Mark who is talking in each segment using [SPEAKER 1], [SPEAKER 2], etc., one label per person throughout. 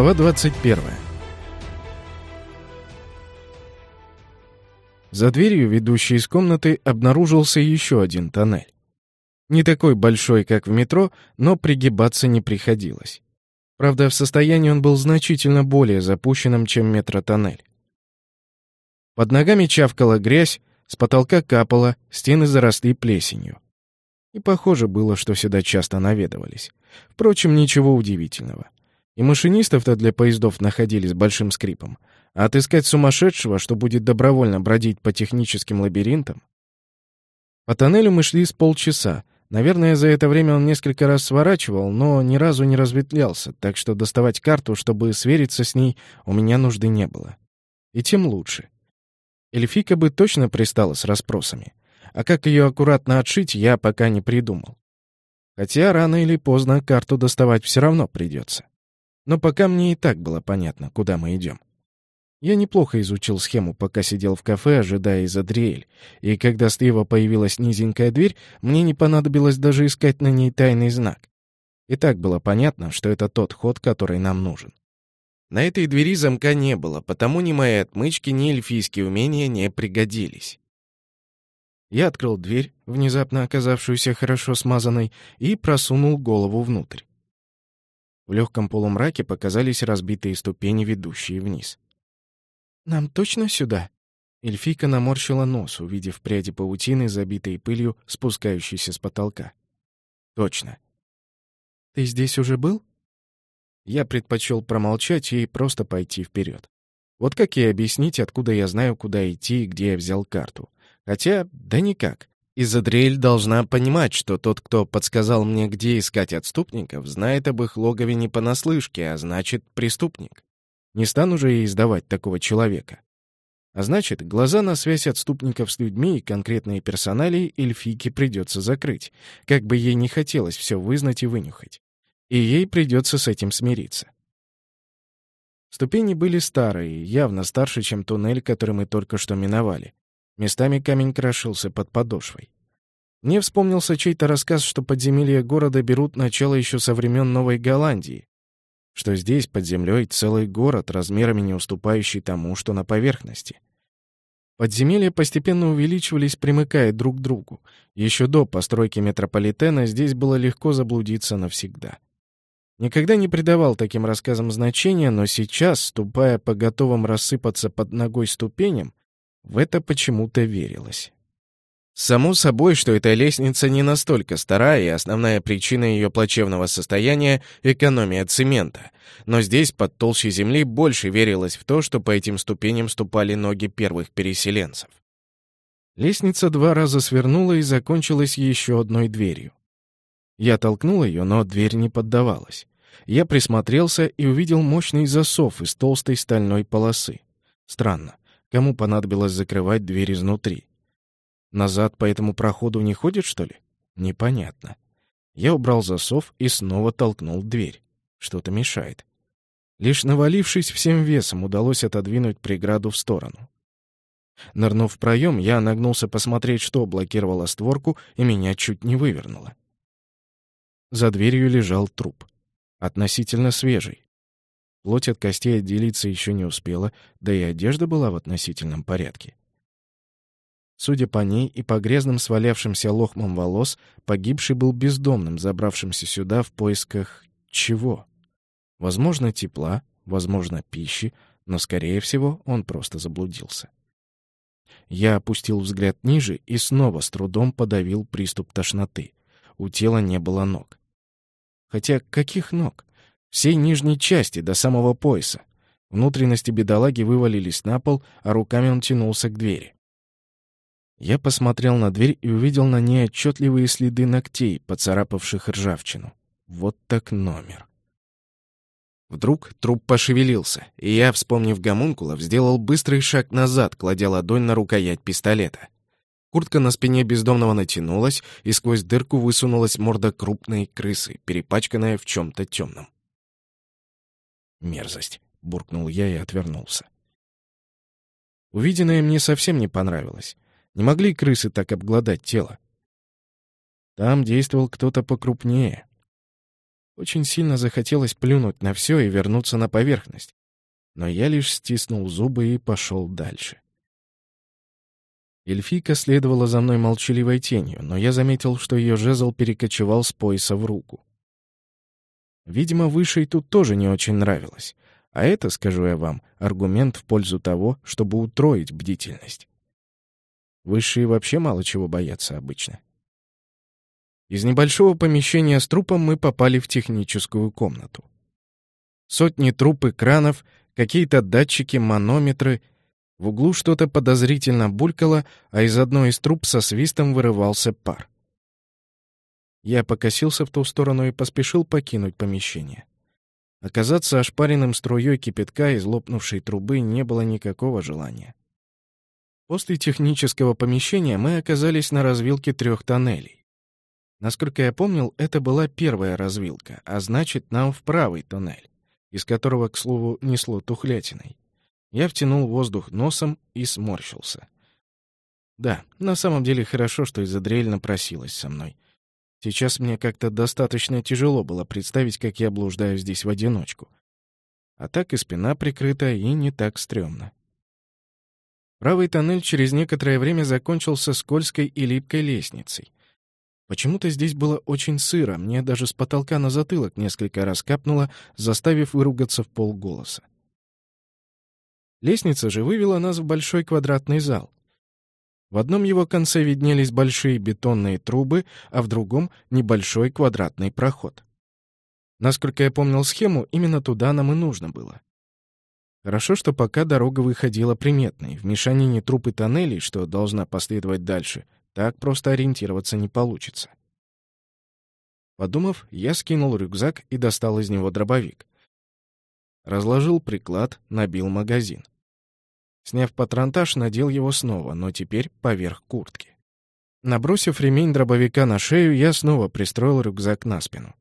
[SPEAKER 1] Глава 21. За дверью, ведущей из комнаты, обнаружился еще один тоннель. Не такой большой, как в метро, но пригибаться не приходилось. Правда, в состоянии он был значительно более запущенным, чем метротоннель. Под ногами чавкала грязь, с потолка капала, стены заросли плесенью. И похоже было, что сюда часто наведывались. Впрочем, ничего удивительного. И машинистов-то для поездов находили с большим скрипом. А отыскать сумасшедшего, что будет добровольно бродить по техническим лабиринтам? По тоннелю мы шли с полчаса. Наверное, за это время он несколько раз сворачивал, но ни разу не разветвлялся, так что доставать карту, чтобы свериться с ней, у меня нужды не было. И тем лучше. Эльфика бы точно пристала с расспросами. А как ее аккуратно отшить, я пока не придумал. Хотя рано или поздно карту доставать все равно придется. Но пока мне и так было понятно, куда мы идем. Я неплохо изучил схему, пока сидел в кафе, ожидая Изадриэль, и когда слева появилась низенькая дверь, мне не понадобилось даже искать на ней тайный знак. И так было понятно, что это тот ход, который нам нужен. На этой двери замка не было, потому ни мои отмычки, ни эльфийские умения не пригодились. Я открыл дверь, внезапно оказавшуюся хорошо смазанной, и просунул голову внутрь. В легком полумраке показались разбитые ступени, ведущие вниз. «Нам точно сюда?» Эльфийка наморщила нос, увидев пряди паутины, забитые пылью, спускающейся с потолка. «Точно». «Ты здесь уже был?» Я предпочел промолчать и просто пойти вперед. Вот как ей объяснить, откуда я знаю, куда идти и где я взял карту? Хотя, да никак. Изадриэль должна понимать, что тот, кто подсказал мне, где искать отступников, знает об их логове не понаслышке, а значит, преступник. Не стану же ей издавать такого человека. А значит, глаза на связь отступников с людьми и конкретные персоналии эльфийке придется закрыть, как бы ей не хотелось все вызнать и вынюхать. И ей придется с этим смириться. Ступени были старые, явно старше, чем туннель, который мы только что миновали. Местами камень крошился под подошвой. Мне вспомнился чей-то рассказ, что подземелья города берут начало еще со времен Новой Голландии, что здесь под землей целый город, размерами не уступающий тому, что на поверхности. Подземелья постепенно увеличивались, примыкая друг к другу. Еще до постройки метрополитена здесь было легко заблудиться навсегда. Никогда не придавал таким рассказам значения, но сейчас, ступая по готовым рассыпаться под ногой ступеням, в это почему-то верилось. Само собой, что эта лестница не настолько старая, и основная причина ее плачевного состояния — экономия цемента. Но здесь, под толщей земли, больше верилось в то, что по этим ступеням ступали ноги первых переселенцев. Лестница два раза свернула и закончилась еще одной дверью. Я толкнул ее, но дверь не поддавалась. Я присмотрелся и увидел мощный засов из толстой стальной полосы. Странно. Кому понадобилось закрывать дверь изнутри? Назад по этому проходу не ходит, что ли? Непонятно. Я убрал засов и снова толкнул дверь. Что-то мешает. Лишь навалившись всем весом, удалось отодвинуть преграду в сторону. Нырнув в проем, я нагнулся посмотреть, что блокировало створку, и меня чуть не вывернуло. За дверью лежал труп. Относительно свежий. Плоть от костей отделиться еще не успела, да и одежда была в относительном порядке. Судя по ней и по грязным свалявшимся лохмам волос, погибший был бездомным, забравшимся сюда в поисках чего? Возможно, тепла, возможно, пищи, но, скорее всего, он просто заблудился. Я опустил взгляд ниже и снова с трудом подавил приступ тошноты. У тела не было ног. Хотя каких ног? Всей нижней части до самого пояса. Внутренности бедолаги вывалились на пол, а руками он тянулся к двери. Я посмотрел на дверь и увидел на ней отчетливые следы ногтей, поцарапавших ржавчину. Вот так номер. Вдруг труп пошевелился, и я, вспомнив гомункулов, сделал быстрый шаг назад, кладя ладонь на рукоять пистолета. Куртка на спине бездомного натянулась, и сквозь дырку высунулась морда крупной крысы, перепачканная в чем-то темном. «Мерзость!» — буркнул я и отвернулся. Увиденное мне совсем не понравилось. Не могли крысы так обглодать тело. Там действовал кто-то покрупнее. Очень сильно захотелось плюнуть на все и вернуться на поверхность. Но я лишь стиснул зубы и пошел дальше. Эльфийка следовала за мной молчаливой тенью, но я заметил, что ее жезл перекочевал с пояса в руку. Видимо, высшей тут тоже не очень нравилось. А это, скажу я вам, аргумент в пользу того, чтобы утроить бдительность. Высшие вообще мало чего боятся обычно. Из небольшого помещения с трупом мы попали в техническую комнату. Сотни труб экранов, какие-то датчики, манометры. В углу что-то подозрительно булькало, а из одной из труб со свистом вырывался пар. Я покосился в ту сторону и поспешил покинуть помещение. Оказаться ошпаренным струей кипятка из лопнувшей трубы не было никакого желания. После технического помещения мы оказались на развилке трех тоннелей. Насколько я помнил, это была первая развилка, а значит, нам в правый тоннель, из которого, к слову, несло тухлятиной. Я втянул воздух носом и сморщился. Да, на самом деле хорошо, что Изадрель напросилась со мной — Сейчас мне как-то достаточно тяжело было представить, как я блуждаю здесь в одиночку. А так и спина прикрыта, и не так стрёмно. Правый тоннель через некоторое время закончился скользкой и липкой лестницей. Почему-то здесь было очень сыро, мне даже с потолка на затылок несколько раз капнуло, заставив выругаться в полголоса. Лестница же вывела нас в большой квадратный зал. В одном его конце виднелись большие бетонные трубы, а в другом — небольшой квадратный проход. Насколько я помнил схему, именно туда нам и нужно было. Хорошо, что пока дорога выходила приметной. В мешанине труп и тоннелей, что должна последовать дальше, так просто ориентироваться не получится. Подумав, я скинул рюкзак и достал из него дробовик. Разложил приклад, набил магазин. Сняв патронтаж, надел его снова, но теперь поверх куртки. Набросив ремень дробовика на шею, я снова пристроил рюкзак на спину.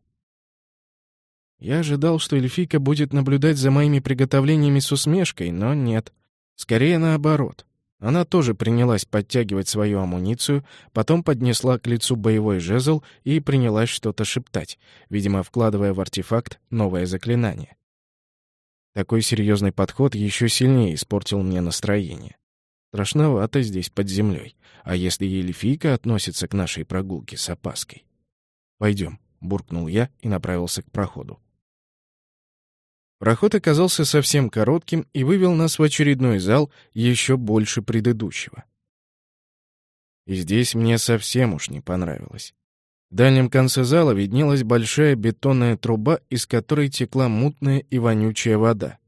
[SPEAKER 1] Я ожидал, что эльфийка будет наблюдать за моими приготовлениями с усмешкой, но нет. Скорее наоборот. Она тоже принялась подтягивать свою амуницию, потом поднесла к лицу боевой жезл и принялась что-то шептать, видимо, вкладывая в артефакт новое заклинание. Такой серьезный подход еще сильнее испортил мне настроение. Страшновато здесь под землей. А если эльфийка относится к нашей прогулке с опаской? Пойдем, буркнул я и направился к проходу. Проход оказался совсем коротким и вывел нас в очередной зал еще больше предыдущего. И здесь мне совсем уж не понравилось. В дальнем конце зала виднелась большая бетонная труба, из которой текла мутная и вонючая вода.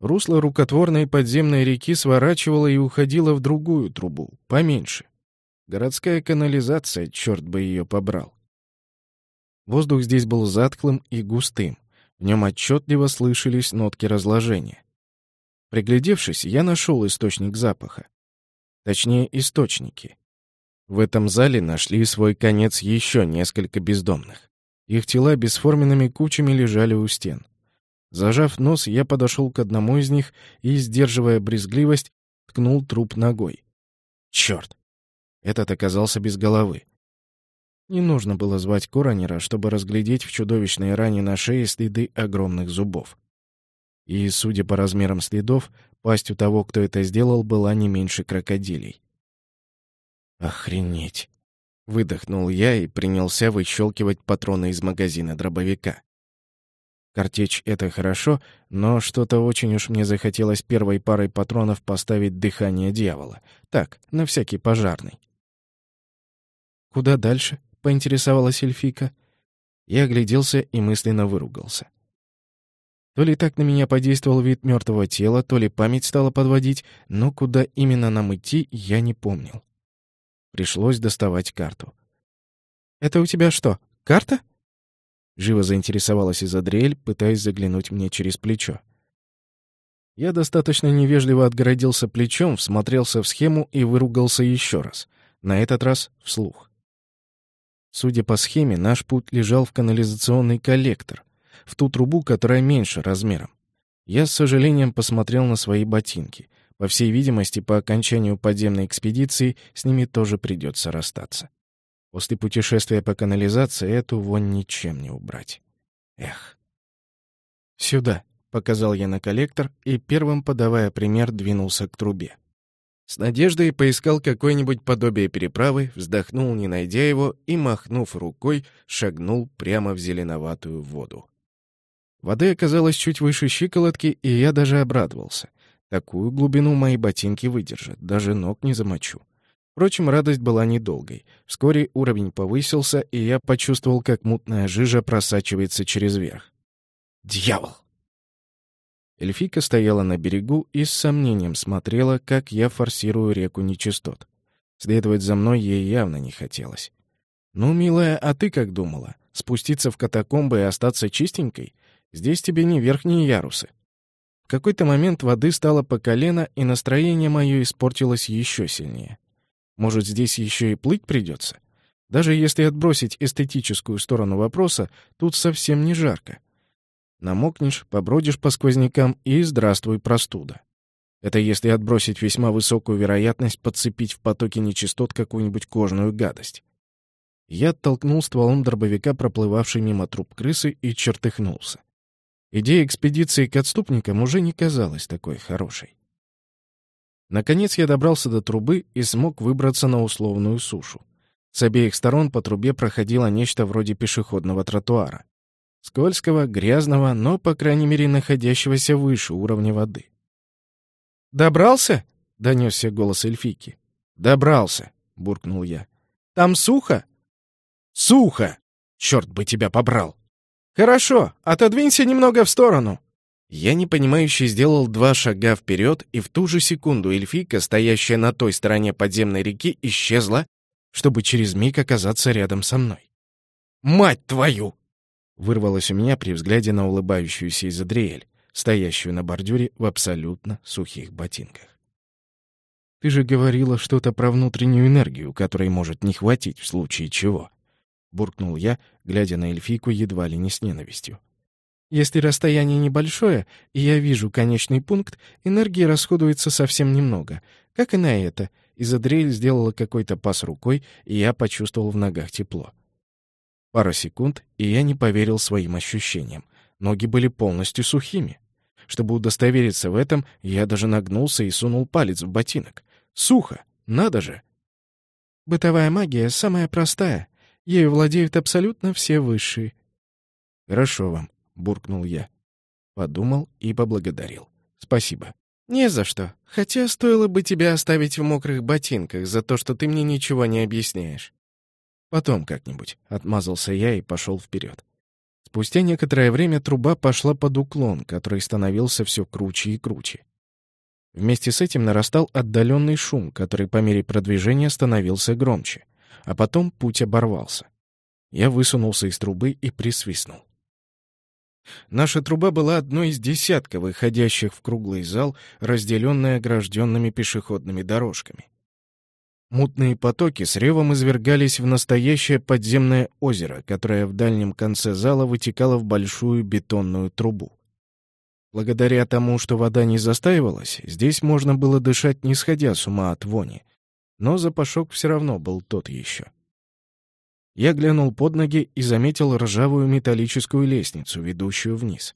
[SPEAKER 1] Русло рукотворной подземной реки сворачивало и уходило в другую трубу, поменьше. Городская канализация, черт бы ее побрал. Воздух здесь был затхлым и густым. В нем отчетливо слышались нотки разложения. Приглядевшись, я нашел источник запаха. Точнее, источники. В этом зале нашли свой конец еще несколько бездомных. Их тела бесформенными кучами лежали у стен. Зажав нос, я подошел к одному из них и, сдерживая брезгливость, ткнул труп ногой. Черт! Этот оказался без головы. Не нужно было звать коронера, чтобы разглядеть в чудовищной ране на шее следы огромных зубов. И, судя по размерам следов, пасть у того, кто это сделал, была не меньше крокодилей. «Охренеть!» — выдохнул я и принялся выщелкивать патроны из магазина дробовика. Картечь — это хорошо, но что-то очень уж мне захотелось первой парой патронов поставить дыхание дьявола. Так, на всякий пожарный. «Куда дальше?» — поинтересовалась эльфика. Я огляделся и мысленно выругался. То ли так на меня подействовал вид мертвого тела, то ли память стала подводить, но куда именно нам идти, я не помнил. Пришлось доставать карту. «Это у тебя что, карта?» Живо заинтересовалась Изадриэль, пытаясь заглянуть мне через плечо. Я достаточно невежливо отгородился плечом, всмотрелся в схему и выругался еще раз. На этот раз вслух. Судя по схеме, наш путь лежал в канализационный коллектор, в ту трубу, которая меньше размером. Я с сожалением посмотрел на свои ботинки. По всей видимости, по окончанию подземной экспедиции с ними тоже придется расстаться. После путешествия по канализации эту вонь ничем не убрать. Эх. «Сюда», — показал я на коллектор и, первым подавая пример, двинулся к трубе. С надеждой поискал какое-нибудь подобие переправы, вздохнул, не найдя его, и, махнув рукой, шагнул прямо в зеленоватую воду. Воды оказалось чуть выше щиколотки, и я даже обрадовался. Такую глубину мои ботинки выдержат, даже ног не замочу. Впрочем, радость была недолгой. Вскоре уровень повысился, и я почувствовал, как мутная жижа просачивается через верх. «Дьявол!» Эльфика стояла на берегу и с сомнением смотрела, как я форсирую реку нечистот. Следовать за мной ей явно не хотелось. «Ну, милая, а ты как думала? Спуститься в катакомбы и остаться чистенькой? Здесь тебе не верхние ярусы». В какой-то момент воды стало по колено, и настроение мое испортилось еще сильнее. Может, здесь еще и плыть придется? Даже если отбросить эстетическую сторону вопроса, тут совсем не жарко. Намокнешь, побродишь по сквознякам и здравствуй, простуда. Это если отбросить весьма высокую вероятность подцепить в потоке нечистот какую-нибудь кожную гадость. Я оттолкнул стволом дробовика проплывавший мимо труп крысы и чертыхнулся. Идея экспедиции к отступникам уже не казалась такой хорошей. Наконец я добрался до трубы и смог выбраться на условную сушу. С обеих сторон по трубе проходило нечто вроде пешеходного тротуара. Скользкого, грязного, но, по крайней мере, находящегося выше уровня воды. «Добрался?» — донесся голос эльфийки. «Добрался», — буркнул я. «Там сухо?» «Сухо! Черт бы тебя побрал!» «Хорошо, отодвинься немного в сторону». Я непонимающе сделал два шага вперед, и в ту же секунду эльфийка, стоящая на той стороне подземной реки, исчезла, чтобы через миг оказаться рядом со мной. «Мать твою!» Вырвалось у меня при взгляде на улыбающуюся Изадриэль, стоящую на бордюре в абсолютно сухих ботинках. «Ты же говорила что-то про внутреннюю энергию, которой может не хватить в случае чего», — буркнул я, глядя на эльфийку едва ли не с ненавистью. «Если расстояние небольшое, и я вижу конечный пункт, энергии расходуется совсем немного. Как и на это». Изадриэль сделала какой-то пас рукой, и я почувствовал в ногах тепло. Пара секунд, и я не поверил своим ощущениям. Ноги были полностью сухими. Чтобы удостовериться в этом, я даже нагнулся и сунул палец в ботинок. Сухо! Надо же! Бытовая магия самая простая. Ею владеют абсолютно все высшие. «Хорошо вам», — буркнул я. Подумал и поблагодарил. «Спасибо». «Не за что. Хотя стоило бы тебя оставить в мокрых ботинках за то, что ты мне ничего не объясняешь. «Потом как-нибудь», — отмазался я и пошел вперед. Спустя некоторое время труба пошла под уклон, который становился все круче и круче. Вместе с этим нарастал отдаленный шум, который по мере продвижения становился громче, а потом путь оборвался. Я высунулся из трубы и присвистнул. Наша труба была одной из десятка выходящих в круглый зал, разделенной огражденными пешеходными дорожками. Мутные потоки с ревом извергались в настоящее подземное озеро, которое в дальнем конце зала вытекало в большую бетонную трубу. Благодаря тому, что вода не застаивалась, здесь можно было дышать, не сходя с ума от вони. Но запашок все равно был тот еще. Я глянул под ноги и заметил ржавую металлическую лестницу, ведущую вниз.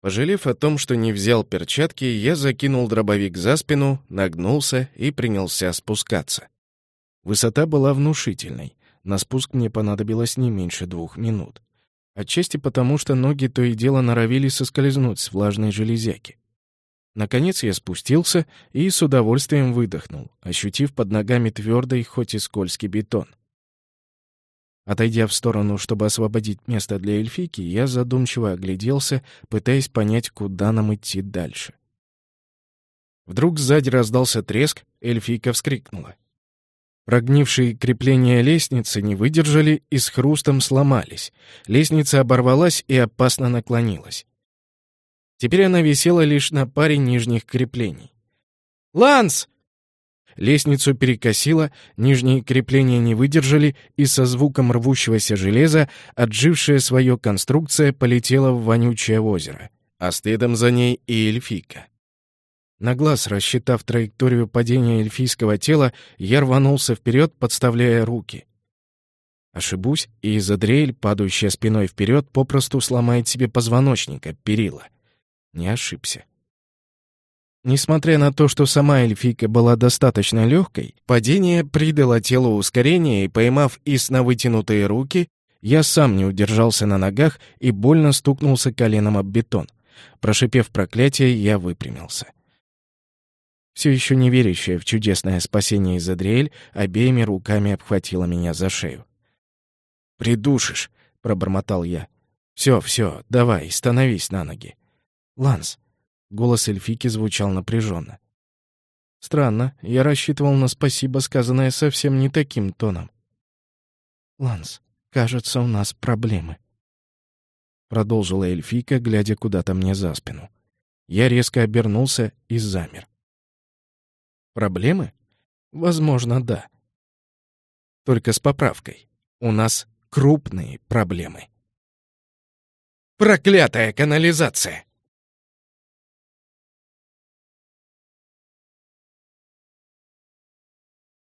[SPEAKER 1] Пожалев о том, что не взял перчатки, я закинул дробовик за спину, нагнулся и принялся спускаться. Высота была внушительной. На спуск мне понадобилось не меньше двух минут. Отчасти потому, что ноги то и дело норовили соскользнуть с влажной железяки. Наконец я спустился и с удовольствием выдохнул, ощутив под ногами твердый, хоть и скользкий бетон. Отойдя в сторону, чтобы освободить место для эльфийки, я задумчиво огляделся, пытаясь понять, куда нам идти дальше. Вдруг сзади раздался треск, эльфийка вскрикнула. Прогнившие крепления лестницы не выдержали и с хрустом сломались. Лестница оборвалась и опасно наклонилась. Теперь она висела лишь на паре нижних креплений. «Ланс!» Лестницу перекосило, нижние крепления не выдержали, и со звуком рвущегося железа отжившая свое конструкция полетела в вонючее озеро, а следом за ней и эльфийка. На глаз рассчитав траекторию падения эльфийского тела, я рванулся вперед, подставляя руки. Ошибусь, и Задриэль, падающая спиной вперед, попросту сломает себе позвоночник об перила. Не ошибся. Несмотря на то, что сама эльфийка была достаточно легкой, падение придало телу ускорение, и, поймав Ис на вытянутые руки, я сам не удержался на ногах и больно стукнулся коленом об бетон. Прошипев проклятие, я выпрямился. Все еще не верящая в чудесное спасение из Адриэль, обеими руками обхватила меня за шею. «Придушишь!» — пробормотал я. «Все, все, давай, становись на ноги». «Ланс, Голос эльфики звучал напряженно. Странно, я рассчитывал на спасибо, сказанное совсем не таким тоном. «Ланс, кажется, у нас проблемы», — продолжила эльфийка, глядя куда-то мне за спину. Я резко обернулся и замер. «Проблемы? Возможно, да. Только с поправкой. У нас крупные проблемы». «Проклятая канализация!»